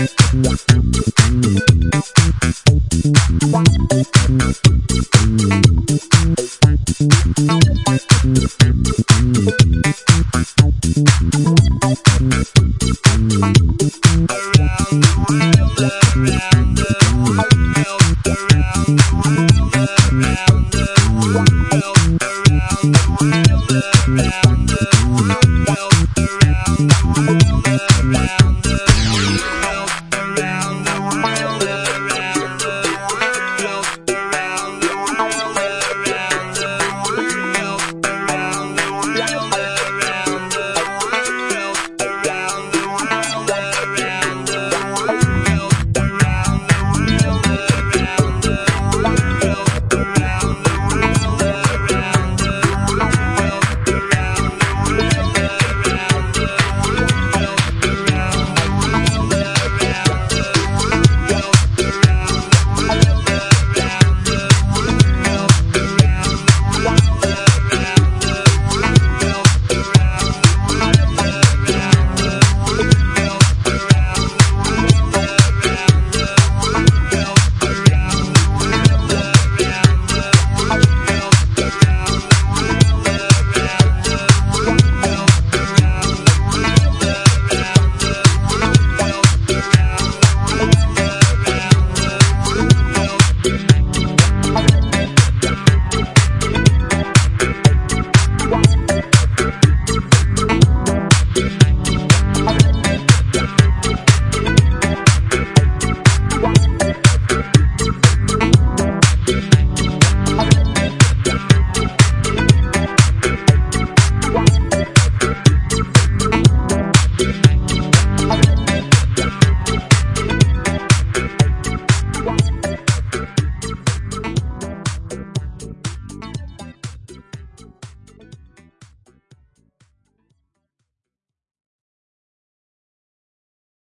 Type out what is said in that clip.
around the world.